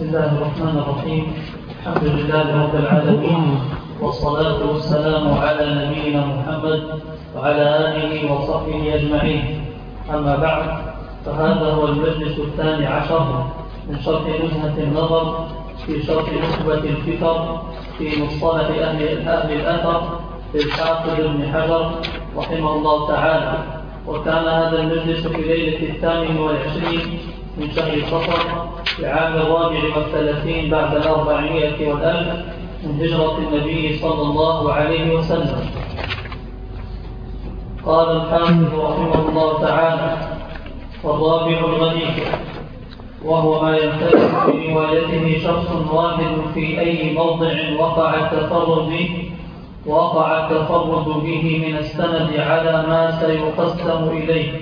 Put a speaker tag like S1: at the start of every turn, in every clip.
S1: بسم الله الرحمن الرحيم. الحمد لله رب العالمين والصلاة والسلام على نبينا محمد وعلى آله وصحبه أجمعين. أما بعد فهذا هو المجلس الثاني عشر من شرح نزهة النظر في شرح نخبة الفكر في مصطلح أهل, أهل الأثر للحافظ ابن حجر رحمه الله تعالى. وكان هذا المجلس في ليلة الثامن والعشرين من شهر صفر في عام الرابع والثلاثين بعد الأربعمائة والألف من هجرة النبي صلى الله عليه وسلم. قال الحافظ رحمه الله تعالى والرابع الغني وهو ما يمتلك في روايته شخص واحد في أي موضع وقع التفرد وقع التفرد به من السند على ما سيقسم إليه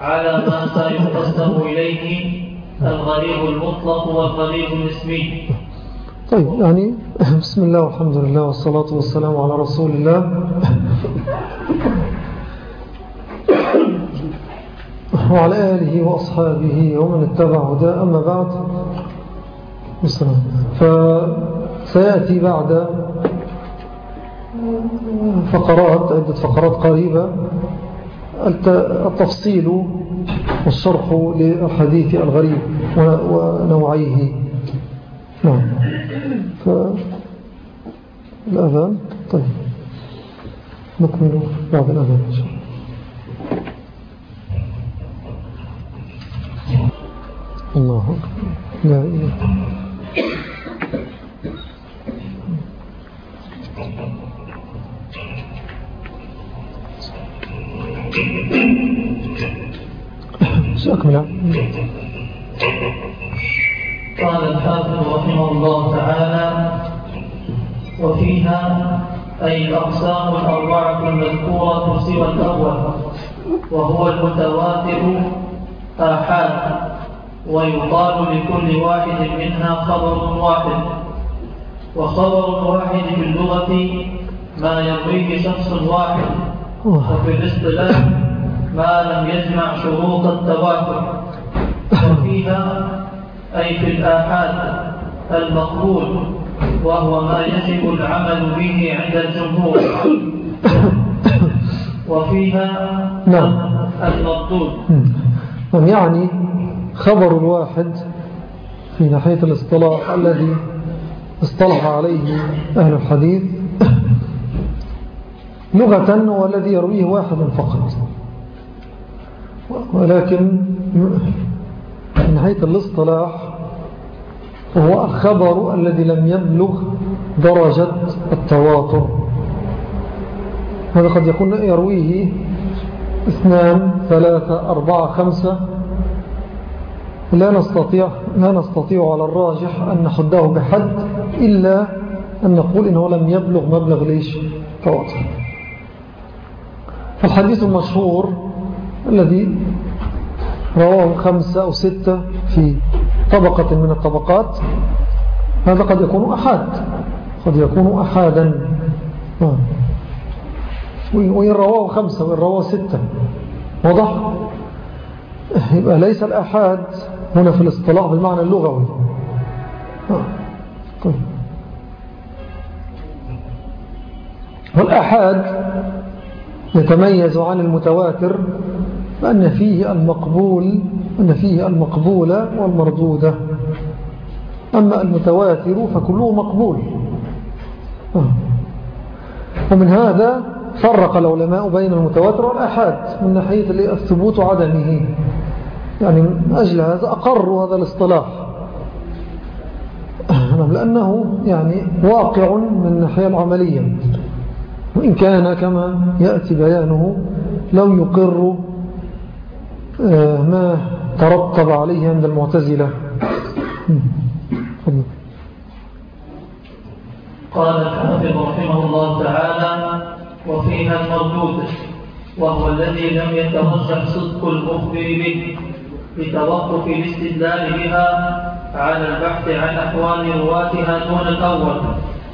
S1: على ما سيقسم إليه الغريب المطلق والغريب النسبي
S2: طيب يعني بسم الله والحمد لله والصلاة والسلام على رسول الله. وعلى آله وأصحابه ومن اتبع هدى أما بعد فسيأتي بعد فقرات عدة فقرات قريبة. التفصيل والشرح للحديث الغريب ونوعيه. نعم. فالأذان طيب. نكمل بعد الأذان إن شاء الله. الله لا إله. سأكمل
S1: قال الحافظ رحمه الله تعالى وفيها أي الأقسام الأربعة المذكورة سوى الأول وهو المتواتر آحاد ويقال لكل واحد منها خبر واحد وخبر واحد في اللغة ما يرويه شخص واحد وفي الإصطلاح ما لم يجمع شروط التواتر. وفيها أي في الآحاد المقبول وهو ما يجب العمل به عند الجمهور. وفيها
S2: نعم.
S1: المردود
S2: نعم يعني خبر الواحد في ناحية الاصطلاح الذي اصطلح عليه أهل الحديث. لغة هو الذي يرويه واحد فقط. ولكن من ناحية الاصطلاح هو الخبر الذي لم يبلغ درجة التواتر. هذا قد يكون يرويه اثنان ثلاثة أربعة خمسة. لا نستطيع, لا نستطيع على الراجح أن نحده بحد إلا أن نقول إنه لم يبلغ مبلغ ليش؟ تواتر. فالحديث المشهور الذي رواه خمسة أو ستة في طبقة من الطبقات. هذا قد يكون أحد. قد يكون أحدا. وإن رواه خمسة وإن رواه ستة. وضح يبقى ليس الأحاد هنا في الاصطلاح بالمعنى اللغوي. طيب. والأحاد يتميز عن المتواتر بأن فيه المقبول أن فيه المقبولة والمردودة أما المتواتر فكله مقبول. ومن هذا فرق العلماء بين المتواتر والأحاد من ناحية الثبوت وعدمه يعني من أجل هذا أقروا هذا الاصطلاح. لأنه يعني واقع من الناحية العملية. وإن كان كما يأتي بيانه لو يقر ما ترتب عليه عند المعتزلة.
S1: قال الحافظ رحمه الله تعالى وفيها المردود وهو الذي لم يترجح صدق المخبر به لتوقف الاستدلال بها على البحث عن أحوال رواتها دون الأول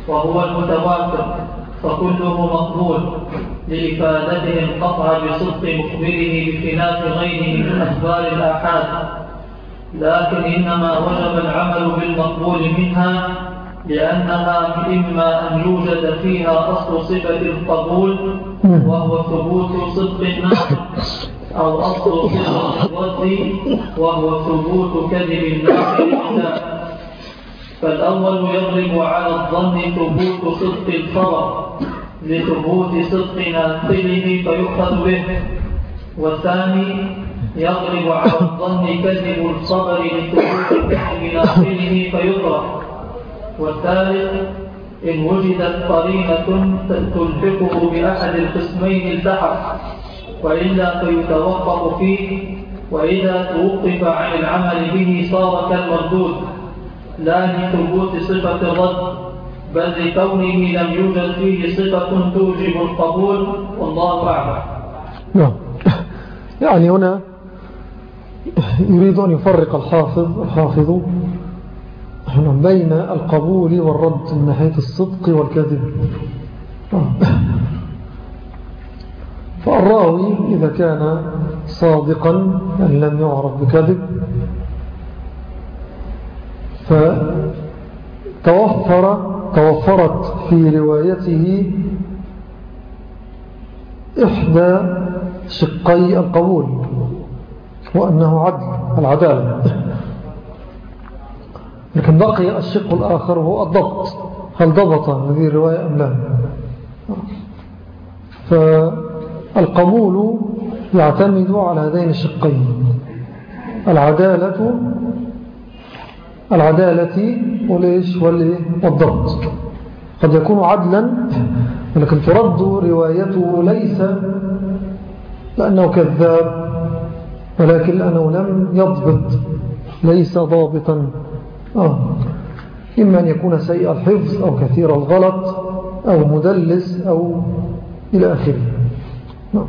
S1: وهو المتواتر. فكله مقبول لإفادته القطع بصدق مخبره بخلاف غيره من أخبار الآحاد. لكن إنما وجب العمل بالمقبول منها لأنها إما أن يوجد فيها أصل صفة القبول وهو ثبوت صدق الناس أو أصل صفة الرد وهو ثبوت كذب الناس فالأول يغلب على الظن ثبوت صدق الخبر لثبوت صدق ناقله فيؤخذ به. والثاني يغلب على الظن كذب الصبر لثبوت كذب ناقله فيطرح. والثالث إن وجدت قرينة تلحقه بأحد القسمين التحق وإلا فيتوقف فيه وإذا توقف عن العمل به صار كالمردود. لا لثبوت صفة الرد بل لكونه لم يوجد فيه صفة توجب القبول والله أعلم.
S2: نعم. يعني هنا يريد أن يفرق الحافظ الحافظ بين القبول والرد من ناحية الصدق والكذب. فالراوي إذا كان صادقا يعني لم يعرف بكذب فتوفر توفرت في روايته إحدى شقي القبول وأنه عدل العدالة. لكن بقي الشق الآخر هو الضبط. هل ضبط هذه الرواية أم لا؟ فالقبول يعتمد على هذين الشقين العدالة العدالة والإيش والضبط. قد يكون عدلا ولكن ترد روايته ليس لأنه كذاب ولكن لأنه لم يضبط. ليس ضابطا. آه. إما أن يكون سيء الحفظ أو كثير الغلط أو مدلس أو إلى آخره. نعم.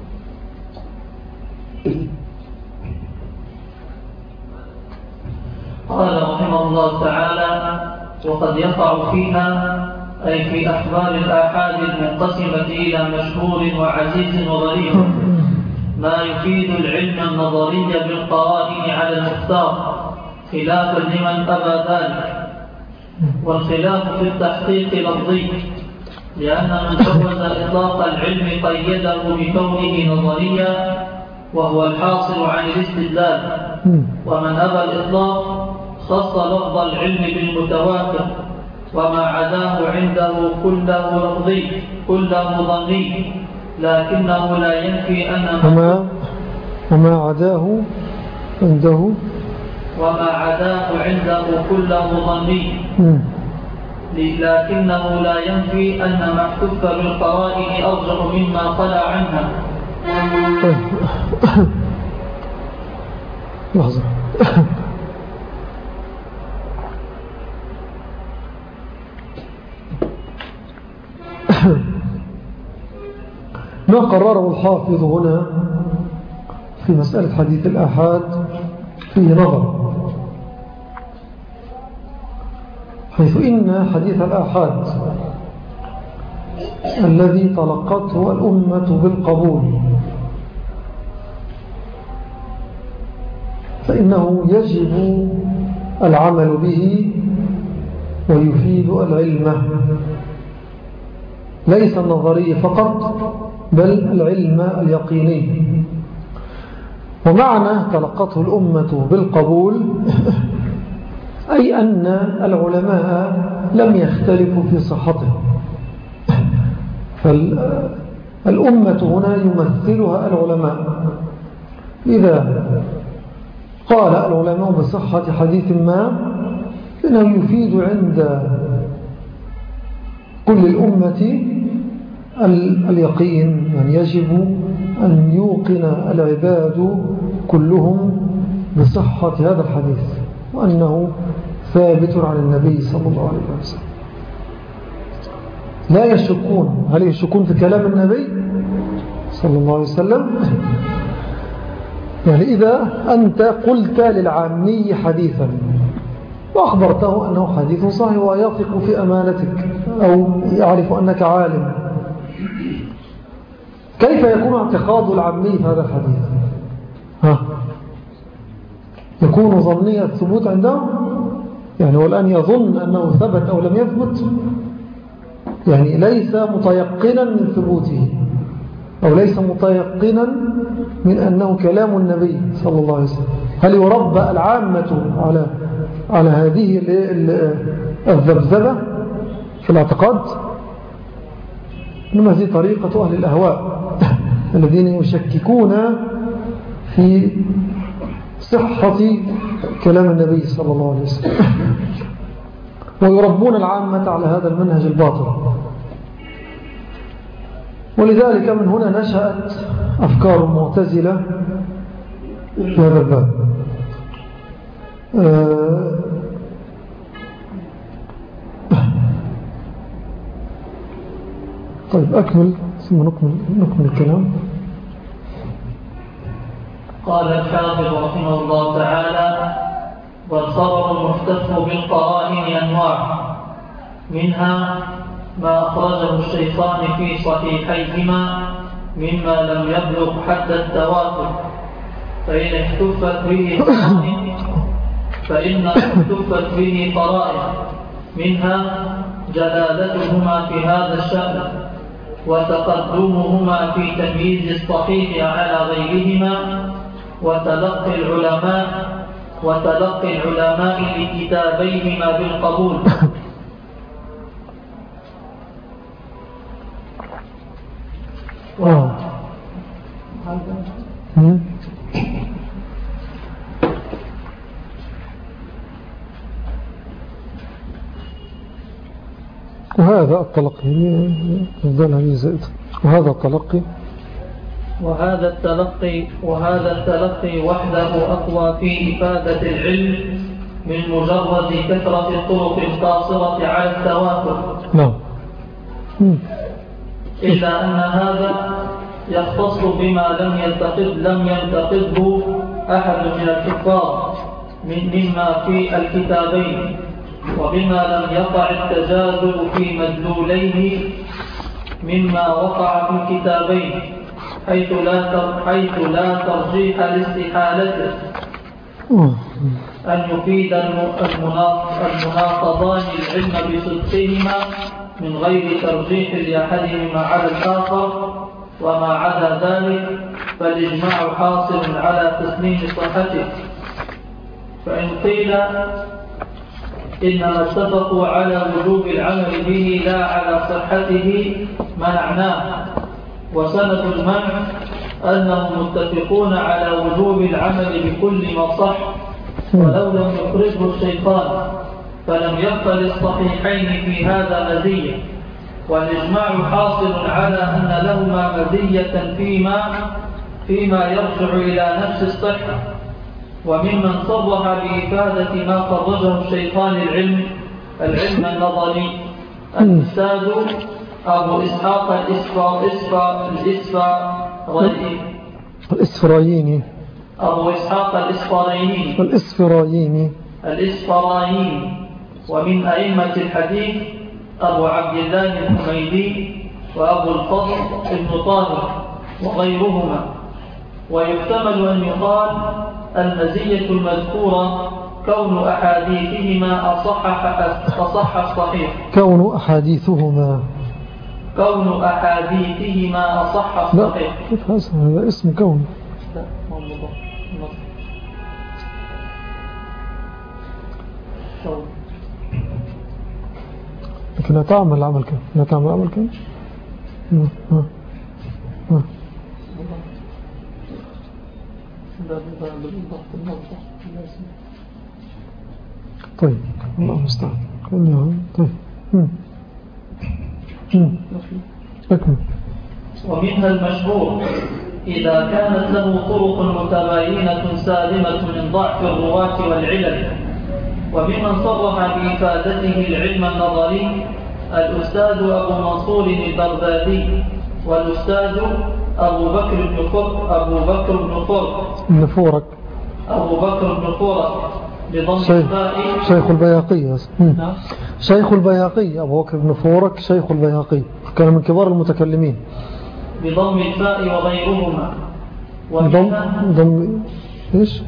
S1: قال رحمه الله تعالى وقد يقع فيها أي في أخبار الآحاد المنقسمة إلى مشهور وعزيز وغريب. ما يفيد العلم النظري بالقرائن على المختار خلافا لمن أبى ذلك. والخلاف في التحقيق لفظي لأن من جوز إطلاق العلم قيده بكونه نظريا وهو الحاصل عن الاستدلال. ومن أبى الإطلاق خص لفظ العلم بالمتواتر وما عداه عنده كله لفظي كله ظني لكنه لا ينفي أن
S2: وما, وما عداه عنده
S1: وما عداه عنده كله ظني لكنه لا ينفي أن ما احتف بالقرائن أرجح مما خلى عنها.
S2: لحظة. ما قرره الحافظ هنا في مسألة حديث الآحاد فيه نظر. حيث إن حديث الآحاد الذي تلقته الأمة بالقبول فإنه يجب العمل به ويفيد العلم. ليس النظري فقط بل العلم اليقيني. ومعنى تلقته الأمة بالقبول أي أن العلماء لم يختلفوا في صحته. فالأمة هنا يمثلها العلماء. إذا قال العلماء بصحة حديث ما فإنه يفيد عند كل الأمة اليقين يعني يجب أن يوقن العباد كلهم بصحة هذا الحديث وأنه ثابت عن النبي صلى الله عليه وسلم. لا يشكون. هل يشكون في كلام النبي صلى الله عليه وسلم؟ يعني إذا أنت قلت للعامي حديثا وأخبرته أنه حديث صحيح ويثق في أمانتك أو يعرف أنك عالم كيف يكون اعتقاد العامي في هذا الحديث؟ ها؟ يكون ظنية الثبوت عندهم؟ يعني والآن يظن أنه ثبت أو لم يثبت؟ يعني ليس متيقنا من ثبوته أو ليس متيقنا من أنه كلام النبي صلى الله عليه وسلم. هل يربى العامة على على هذه الذبذبة في الاعتقاد؟ إنما هذه طريقة أهل الأهواء. الذين يشككون في صحة كلام النبي صلى الله عليه وسلم. ويربون العامة على هذا المنهج الباطل. ولذلك من هنا نشأت أفكار معتزلة في هذا الباب آه، طيب أكمل. ثم نكمل, نكمل الكلام.
S1: قال الحافظ رحمه الله تعالى والخبر المحتف بالقرائن أنواع منها ما أخرجه الشيطان في صحيحيهما مما لم يبلغ حد التواتر. فإن احتفت به فإن احتفت به قرائن منها جلالتهما في هذا الشأن. وتقدمهما في تمييز الصحيح على غيرهما وتلقي العلماء وتلقي العلماء لكتابيهما بالقبول.
S2: وهذا التلقي. وهذا التلقي.
S1: وهذا التلقي وهذا التلقي وحده أقوى في إفادة العلم من مجرد كثرة الطرق القاصرة على التواتر
S2: نعم.
S1: إلا أن هذا يختص بما لم ينتقد لم ينتقده أحد من الكفار من مما في الكتابين. وبما لم يقع التجادل في مدلوليه مما وقع في الكتابين حيث لا حيث لا ترجيح لاستحالته. أن يفيد المناقضان العلم بصدقهما من غير ترجيح لأحدهما على الآخر وما عدا ذلك فالإجماع حاصل على تسليم صحته. فإن قيل إنما اتفقوا على وجوب العمل به لا على صحته منعناه. وسند المنع أنهم متفقون على وجوب العمل بكل ما صح ولو لم يخرجه الشيطان فلم يبق للصحيحين في هذا مزية. والإجماع حاصل على أن لهما مزية فيما, فيما يرجع إلى نفس الصحة. وممن صرح بإفادة ما خرجه الشيطان العلم العلم النظري. الإستاذ أبو إسحاق الإسفا إسفا الإسفا
S2: الإسفرايني.
S1: أبو إسحاق الإسفرايني.
S2: الإسفرايني.
S1: الإسفرايني. ومن أئمة الحديث أبو عبد الله الحميدي وأبو الفضل ابن طاهر وغيرهما. ويحتمل أن يقال المزية المذكورة كون أحاديثهما أصح, أصح الصحيح.
S2: كون أحاديثهما.
S1: كون أحاديثهما أصح الصحيح.
S2: لا كيف هذا؟ اسم كون. لا لكن تعمل عمل كم لا تعمل عمل كم طيب الله المستعان. طيب. أكمل.
S1: ومنها المشهور إذا كانت له طرق متباينة سالمة من ضعف الرواة والعلل وممن صرح بإفادته العلم النظري الأستاذ أبو منصور البغدادي والأستاذ أبو بكر بن فر أبو بكر بن فر
S2: بن فورك
S1: أبو بكر بن فورك بضم
S2: شيخ, شيخ البيهقي نعم. شيخ البياقي أبو بكر بن فورك شيخ البيهقي. كان من كبار المتكلمين.
S1: بضم الفاء وغيرهما.
S2: ضم ضم إيش؟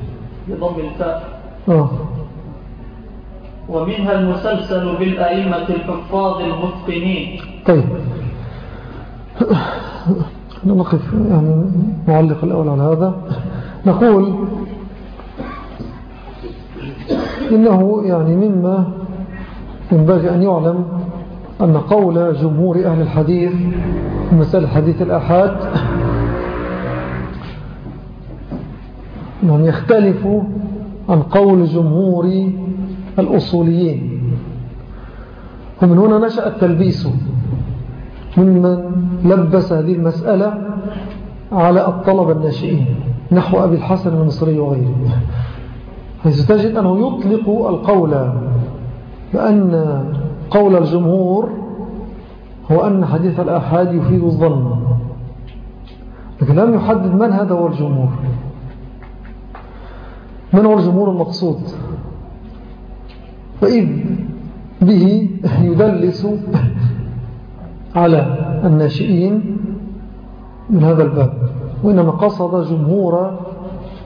S1: بضم الفاء آه. ومنها المسلسل بالأئمة الحفاظ المتقنين.
S2: طيب. نقف يعني معلق الأول على هذا. نقول إنه يعني مما ينبغي أن يعلم أن قول جمهور أهل الحديث مسألة حديث الأحاد أنهم يختلفوا عن قول جمهور الأصوليين. ومن هنا نشأ التلبيس. ممن لبس هذه المسألة على الطلبة الناشئين نحو أبي الحسن المصري وغيره. حيث تجد أنه يطلق القول بأن قول الجمهور هو أن حديث الأحاد يفيد الظن لكن لم يحدد من هذا هو الجمهور. من هو الجمهور المقصود؟ فإذ به يدلس على الناشئين من هذا الباب وإنما قصد جمهور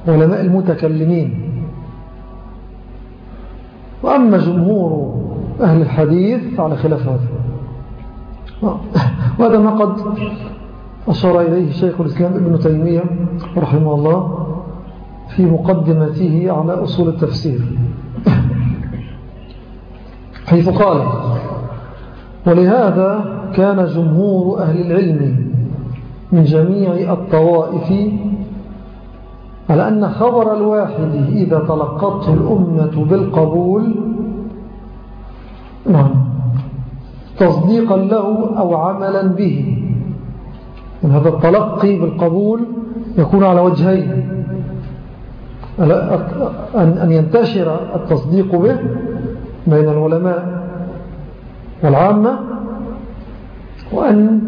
S2: علماء المتكلمين. وأما جمهور أهل الحديث على خلاف هذا. وهذا ما قد أشار إليه شيخ الإسلام ابن تيمية رحمه الله في مقدمته على أصول التفسير. حيث قال ولهذا كان جمهور أهل العلم من جميع الطوائف على أن خبر الواحد إذا تلقته الأمة بالقبول نعم تصديقا له أو عملا به. من هذا التلقي بالقبول يكون على وجهين. أن ينتشر التصديق به بين العلماء. والعامة وأن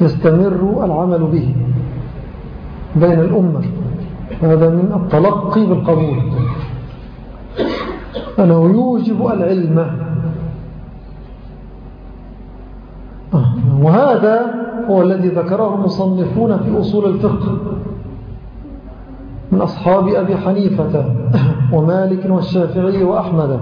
S2: يستمر العمل به بين الأمة. هذا من التلقي بالقبول. أنه يوجب العلم. وهذا هو الذي ذكره المصنفون في أصول الفقه من أصحاب أبي حنيفة ومالك والشافعي وأحمد.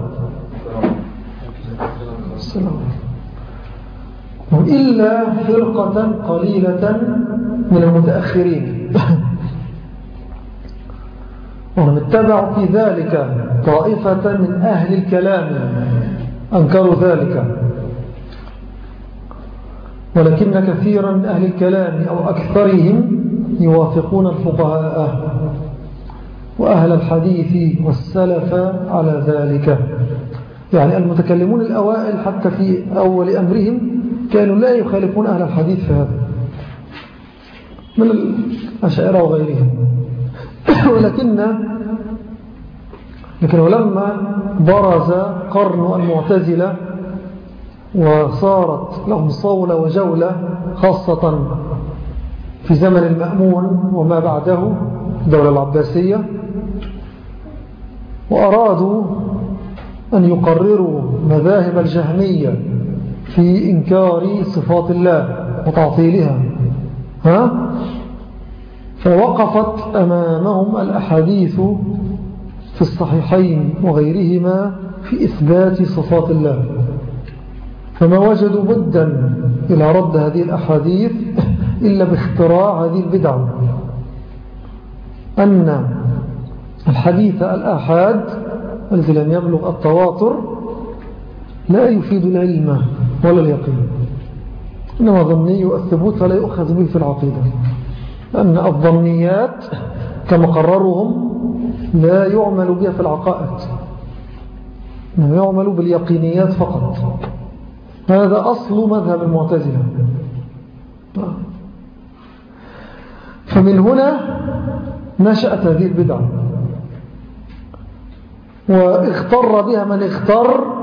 S2: إلا فرقة قليلة من المتأخرين. وهم اتبعوا في ذلك طائفة من أهل الكلام أنكروا ذلك. ولكن كثيرا من أهل الكلام أو أكثرهم يوافقون الفقهاء وأهل الحديث والسلف على ذلك. يعني المتكلمون الأوائل حتى في أول أمرهم كانوا لا يخالفون أهل الحديث في هذا من الأشعر وغيرهم. ولكن لكن ولما برز قرن المعتزلة وصارت لهم صولة وجولة خاصة في زمن المأمون وما بعده الدولة العباسية وأرادوا أن يقرروا مذاهب الجهمية في إنكار صفات الله وتعطيلها. ها؟ فوقفت أمامهم الأحاديث في الصحيحين وغيرهما في إثبات صفات الله. فما وجدوا بدا إلى رد هذه الأحاديث إلا باختراع هذه البدعة أن الحديث الآحاد الذي لم يبلغ التواتر لا يفيد العلم ولا اليقين. إنما ظني الثبوت فلا يؤخذ به في العقيدة. أن الظنيات كما قررهم لا يعمل بها في العقائد إنما يعمل باليقينيات فقط. هذا أصل مذهب المعتزلة. فمن هنا نشأت هذه البدعة. واختر بها من اختر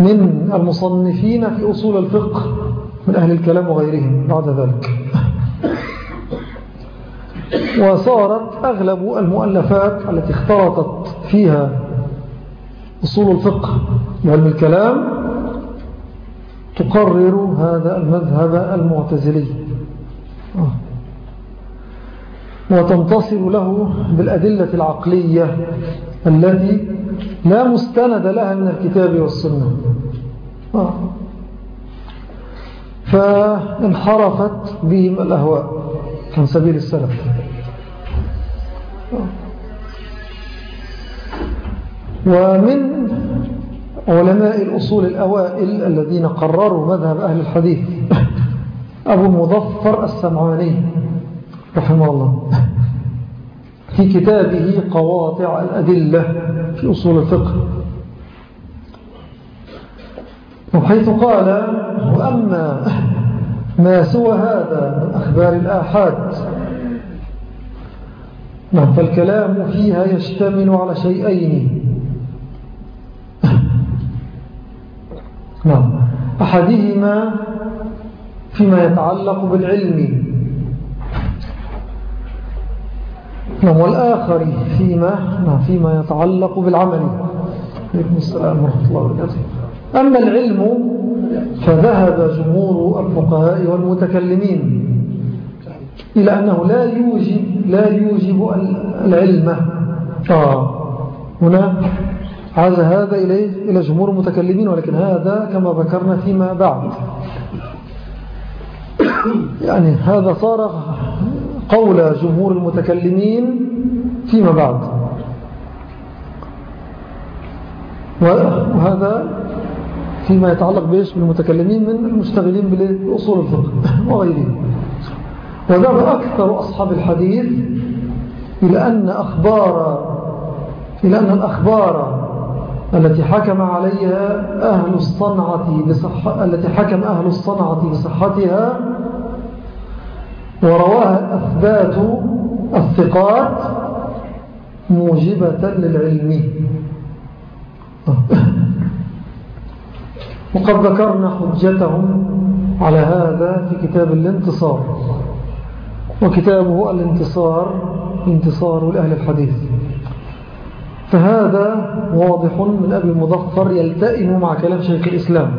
S2: من المصنفين في أصول الفقه من أهل الكلام وغيرهم بعد ذلك وصارت أغلب المؤلفات التي اختلطت فيها أصول الفقه وعلم الكلام تقرر هذا المذهب المعتزلي. وتنتصر له بالأدلة العقلية التي لا مستند لها من الكتاب والسنة آه. فانحرفت بهم الأهواء عن سبيل السلف آه. ومن علماء الأصول الأوائل الذين قرروا مذهب أهل الحديث أبو المظفر السمعاني رحمه الله في كتابه قواطع الأدلة في أصول الفقه. وحيث قال وأما ما سوى هذا من أخبار الآحاد فالكلام فيها يشتمل على شيئين. نعم أحدهما فيما يتعلق بالعلم. نعم والآخر فيما, فيما يتعلق بالعمل. عليكم السلام ورحمة الله وبركاته. أما العلم فذهب جمهور الفقهاء والمتكلمين إلى أنه لا يوجب, لا يوجب العلم. آه. هنا عاز هذا إليه إلى جمهور المتكلمين ولكن هذا كما ذكرنا فيما بعد. يعني هذا صار قول جمهور المتكلمين فيما بعد. وهذا فيما يتعلق بإيش؟ بالمتكلمين من المشتغلين بأصول الفقه وغيرهم. وذهب أكثر أصحاب الحديث إلى أن أخبار إلى أن الأخبار التي حكم عليها أهل الصنعة بصحة التي حكم أهل الصنعة بصحتها ورواها أثبات الثقات موجبة للعلم. وقد ذكرنا حجتهم على هذا في كتاب الانتصار. وكتابه الانتصار انتصار لأهل الحديث. فهذا واضح من أبي المظفر يلتئم مع كلام شيخ الإسلام.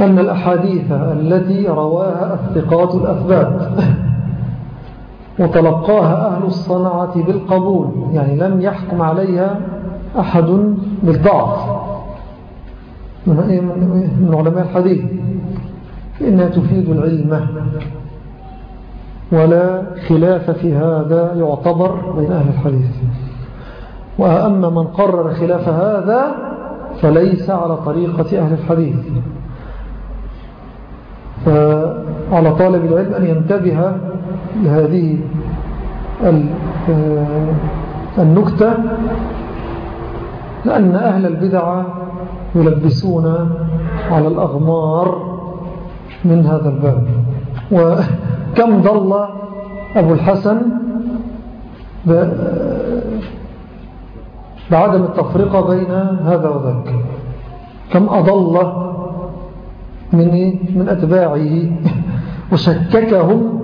S2: أن الأحاديث التي رواها الثقات الأثبات وتلقاها أهل الصنعة بالقبول يعني لم يحكم عليها أحد بالضعف. من علماء الحديث فإنها تفيد العلم ولا خلاف في هذا يعتبر بين أهل الحديث. وأما من قرر خلاف هذا فليس على طريقة أهل الحديث. فعلى طالب العلم أن ينتبه لهذه النكتة لأن أهل البدع يلبسون على الأغمار من هذا الباب. وكم ضل أبو الحسن بعدم التفرقة بين هذا وذاك؟ كم أضل من, من أتباعه. وشككهم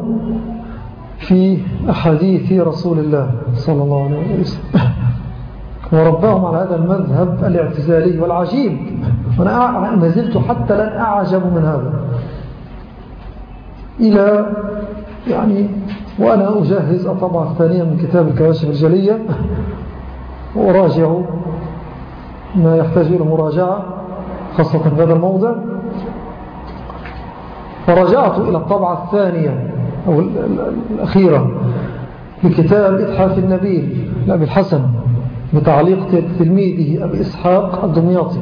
S2: في أحاديث رسول الله صلى الله عليه وسلم. ورباهم على هذا المذهب الاعتزالي والعجيب. وأنا ما زلت حتى لن أعجب من هذا. إلى يعني وأنا أجهز الطبعة الثانية من كتاب الكواشف الجلية. وأراجع ما يحتاج إلى مراجعة خاصة في هذا الموضع. فرجعت إلى الطبعة الثانية أو الأخيرة لكتاب إتحاف النبيل لأبي الحسن بتعليق تلميذه أبي إسحاق الدمياطي.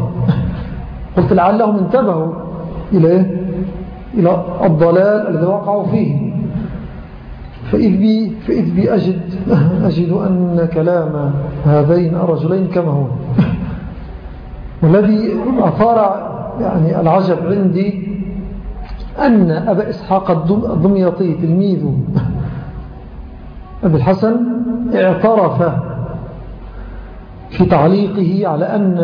S2: قلت لعلهم انتبهوا إلى إيه؟ إلى الضلال الذي وقعوا فيه. فإذ بي, فإذ بي أجد, أجد أن كلام هذين الرجلين كما هو. والذي أثار يعني العجب عندي أن أبا إسحاق الدمياطي تلميذ أبي الحسن اعترف في تعليقه على أن,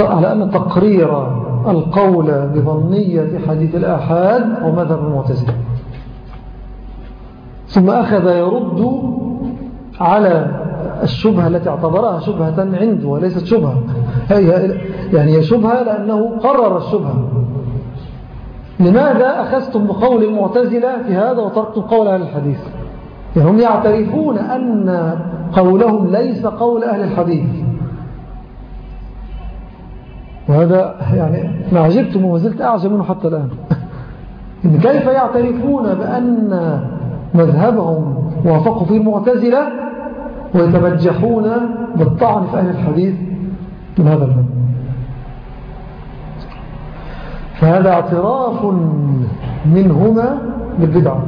S2: على أن تقرير القول بظنية حديث الآحاد ومذهب المعتزلة. ثم أخذ يرد على الشبهة التي اعتبرها شبهة عنده وليست شبهة. يعني هي شبهة لأنه قرر الشبهة. لماذا أخذتم بقول المعتزلة في هذا وتركتم قول أهل الحديث؟ يعني هم يعترفون أن قولهم ليس قول أهل الحديث. وهذا يعني ما عجبتم وما زلت أعجب منه حتى الآن. إن كيف يعترفون بأن مذهبهم وافقوا فيه المعتزلة ويتبجحون بالطعن في أهل الحديث؟ من هذا الباب فهذا اعتراف منهما بالبدعة.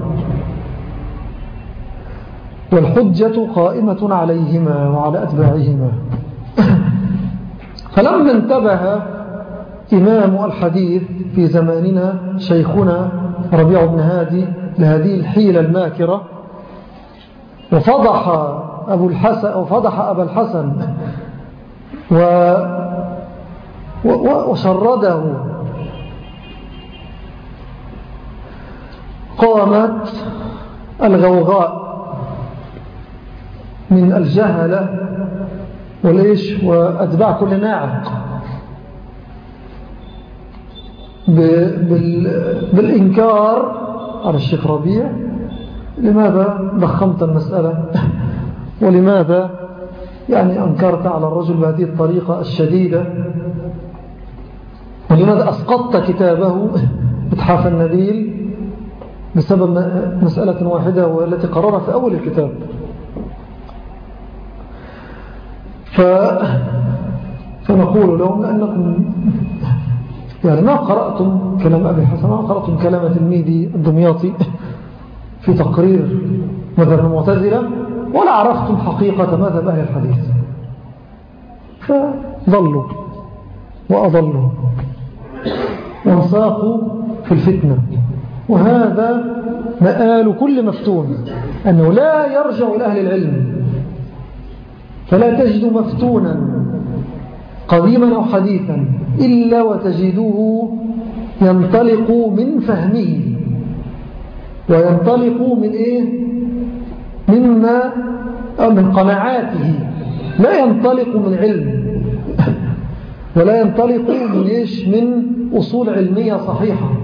S2: والحجة قائمة عليهما وعلى أتباعهما. فلما انتبه إمام الحديث في زماننا شيخنا ربيع بن هادي لهذه الحيلة الماكرة وفضح أبو الحسن وفضح أبا الحسن و وشرده قامت الغوغاء من الجهلة وليش؟ وأتباع كل ناعق بالإنكار على الشيخ ربيع. لماذا ضخمت المسألة؟ ولماذا يعني أنكرت على الرجل بهذه الطريقة الشديدة؟ ولماذا أسقطت كتابه إتحاف النبيل بسبب مسألة واحدة والتي قررها في أول الكتاب. ف... فنقول لهم لأنكم يعني ما قرأتم كلام أبي الحسن ما قرأتم كلام تلميذي الدمياطي في تقرير مذهب المعتزلة ولا عرفتم حقيقة مذهب أهل الحديث. فضلوا وأضلوا. وانساقوا في الفتنة. وهذا مآل كل مفتون أنه لا يرجع إلى أهل العلم. فلا تجد مفتونا قديما أو حديثا إلا وتجده ينطلق من فهمه. وينطلق من إيه؟ مما من قناعاته. لا ينطلق من علم. ولا ينطلق من إيش؟ من أصول علمية صحيحة.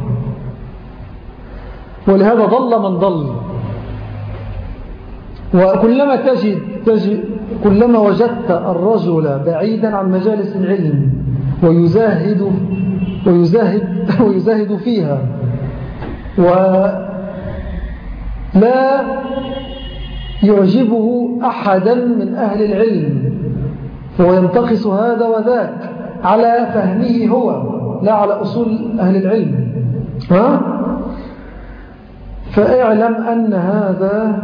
S2: ولهذا ضل من ضل. وكلما تجد, تجد كلما وجدت الرجل بعيدا عن مجالس العلم ويزاهد ويزاهد, ويزاهد فيها. ولا يعجبه أحدا من أهل العلم. فهو ينتقص هذا وذاك على فهمه هو لا على أصول أهل العلم. ها؟ فاعلم أن هذا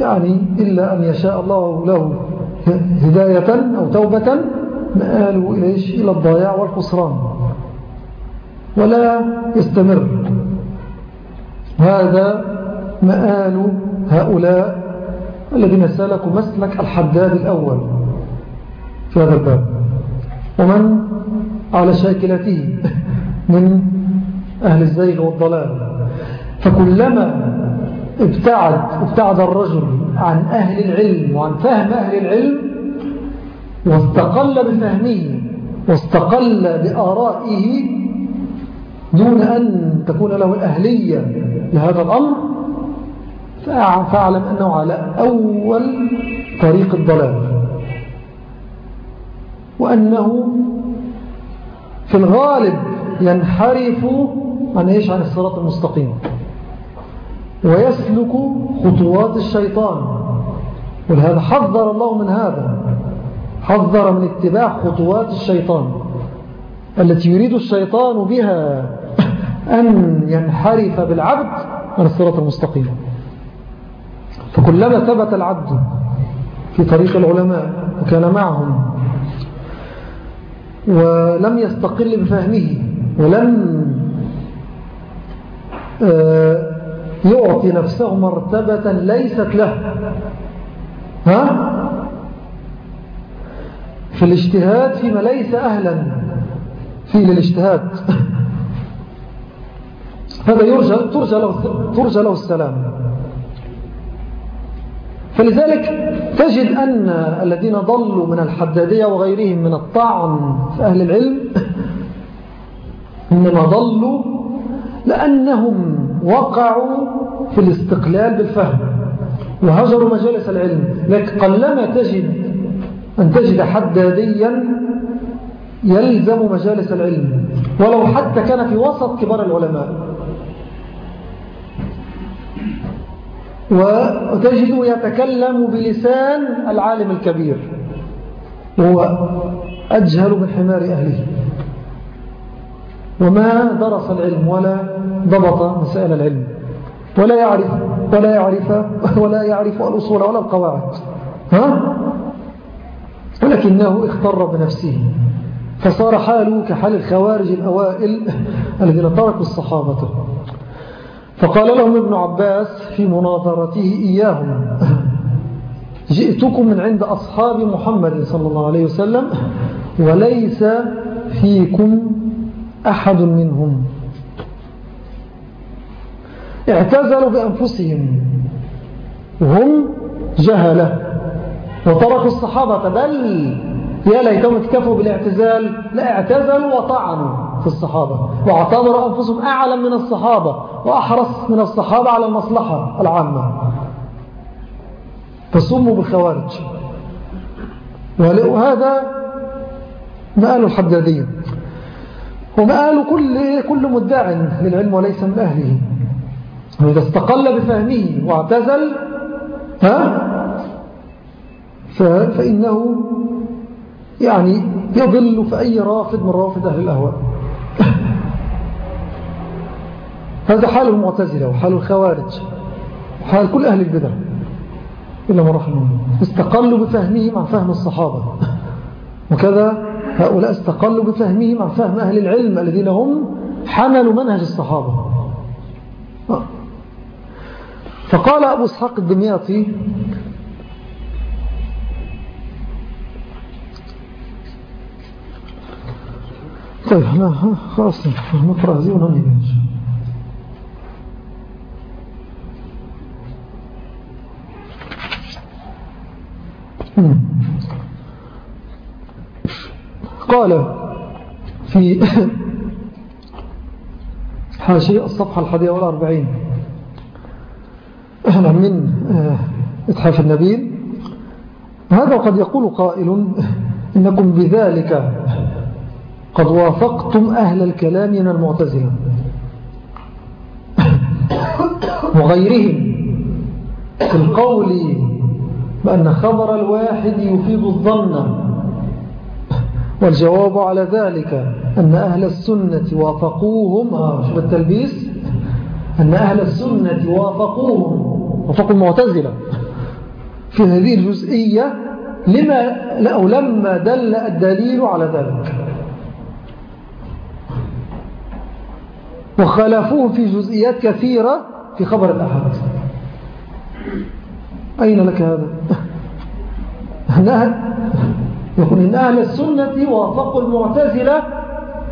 S2: يعني إلا أن يشاء الله له هداية أو توبة مآله إليش؟ إلى الضياع والخسران. ولا يستمر. هذا مآل هؤلاء الذين سلكوا مسلك الحداد الأول في هذا الباب. ومن على شاكلته من أهل الزيغ والضلال. فكلما ابتعد, ابتعد الرجل عن أهل العلم وعن فهم أهل العلم واستقل بفهمه واستقل بآرائه دون أن تكون له الأهلية لهذا الأمر فأعلم أنه على أول طريق الضلال. وأنه في الغالب ينحرف عن إيش؟ عن الصراط المستقيم. ويسلك خطوات الشيطان. ولهذا حذر الله من هذا؟ حذر من اتباع خطوات الشيطان. التي يريد الشيطان بها أن ينحرف بالعبد عن الصراط المستقيم. فكلما ثبت العبد في طريق العلماء وكان معهم ولم يستقل بفهمه ولم يعطي نفسه مرتبة ليست له. ها؟ في الاجتهاد فيما ليس أهلا. فيه للاجتهاد. هذا يرجى, ترجى, له, ترجى له السلام. فلذلك تجد أن الذين ضلوا من الحدادية وغيرهم من الطعن في أهل العلم إنما ضلوا لأنهم وقعوا في الاستقلال بالفهم وهجروا مجالس العلم. لكن قلما تجد أن تجد حداديا يلزم مجالس العلم ولو حتى كان في وسط كبار العلماء. وتجده يتكلم بلسان العالم الكبير وهو أجهل من حمار أهله. وما درس العلم ولا ضبط مسائل العلم ولا يعرف ولا يعرف ولا يعرف الأصول ولا القواعد. ها؟ ولكنه اختر بنفسه. فصار حاله كحال الخوارج الأوائل الذين تركوا الصحابة. فقال لهم ابن عباس في مناظرته إياهم جئتكم من عند أصحاب محمد صلى الله عليه وسلم وليس فيكم أحد منهم. اعتزلوا بأنفسهم. هم جهلة. وتركوا الصحابة بل يا ليتهم اكتفوا بالاعتزال. لا اعتزلوا وطعنوا في الصحابة. واعتبروا أنفسهم أعلم من الصحابة. وأحرص من الصحابة على المصلحة العامة. فصموا بالخوارج. وهذا مآل الحدادين ومآل كل, كل مدع للعلم وليس من أهله. وإذا استقل بفهمه واعتزل ها؟ فإنه يعني يضل في أي رافد من رافد أهل الأهواء. هذا حال المعتزلة وحال الخوارج وحال كل أهل البدع. إلا ما رحمه استقلوا بفهمهم عن فهم الصحابة. وكذا هؤلاء استقلوا بفهمهم عن فهم أهل العلم الذين هم حملوا منهج الصحابة. فقال أبو إسحاق الدمياطي طيب خلاص نقرأ هذه وننهي قال في حاشية الصفحة الحادية والأربعين. إحنا من آه، إتحاف النبيل. هذا قد يقول قائل إنكم بذلك قد وافقتم أهل الكلام من المعتزلة وغيرهم في القول بأن خبر الواحد يفيد الظن. والجواب على ذلك أن أهل السنة وافقوهم آه شوف التلبيس. أن أهل السنة وافقوهم. وافقوا المعتزلة. في هذه الجزئية لما أو لما دل الدليل على ذلك. وخالفوه في جزئيات كثيرة في خبر الأحد. أين لك هذا؟ يقول إن أهل السنة وافقوا المعتزلة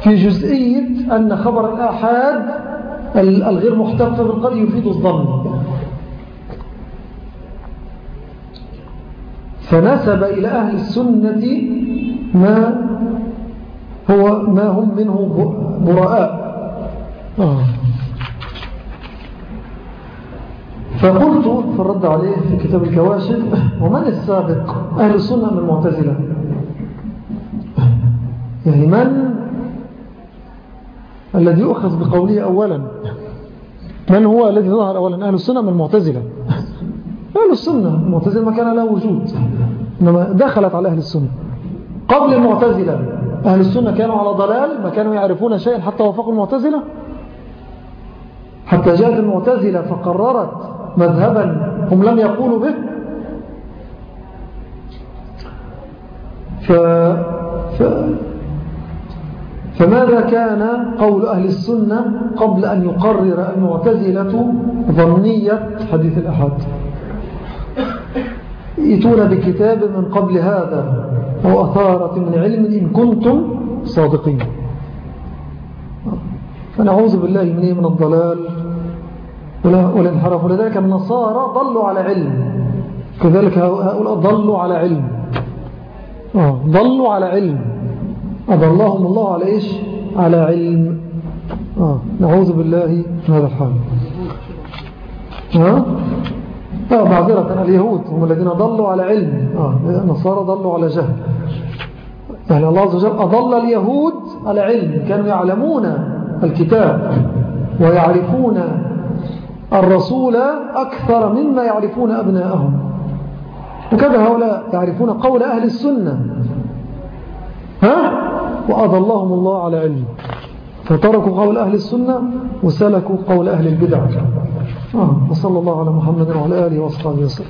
S2: في جزئية أن خبر الآحاد الغير محتف بالقدر يفيد الظن. فنسب إلى أهل السنة ما هو ما هم منه براء. فقلت في الرد عليه في كتاب الكواشف ومن السابق؟ أهل السنة من المعتزلة؟ يعني من الذي يؤخذ بقوله أولا؟ من هو الذي ظهر أولا؟ أهل السنة من المعتزلة؟ أهل السنة المعتزلة ما كان له وجود إنما دخلت على أهل السنة. قبل المعتزلة أهل السنة كانوا على ضلال ما كانوا يعرفون شيئا حتى وفقوا المعتزلة؟ حتى جاءت المعتزلة فقررت مذهبا هم لم يقولوا به. ف... ف... فماذا كان قول أهل السنة قبل أن يقرر المعتزلة ظنية حديث الأحد يتون بكتاب من قبل هذا أو أثارة من علم إن كنتم صادقين. فنعوذ بالله من من الضلال والانحراف. ولذلك النصارى ضلوا على علم. كذلك هؤلاء ضلوا على علم. آه، ضلوا على علم. أضلهم الله على إيش؟ على علم. آه. نعوذ بالله من هذا الحال. ها؟ آه معذرة اليهود هم الذين ضلوا على علم. آه النصارى ضلوا على جهل. يعني الله عز وجل أضل اليهود على علم. كانوا يعلمون الكتاب ويعرفون الرسول أكثر مما يعرفون أبناءهم. وكذا هؤلاء يعرفون قول أهل السنة. ها؟ وأضلهم الله على علم. فتركوا قول أهل السنة وسلكوا قول أهل البدع. آه وصلى الله على محمد وعلى آله وصحبه وسلم.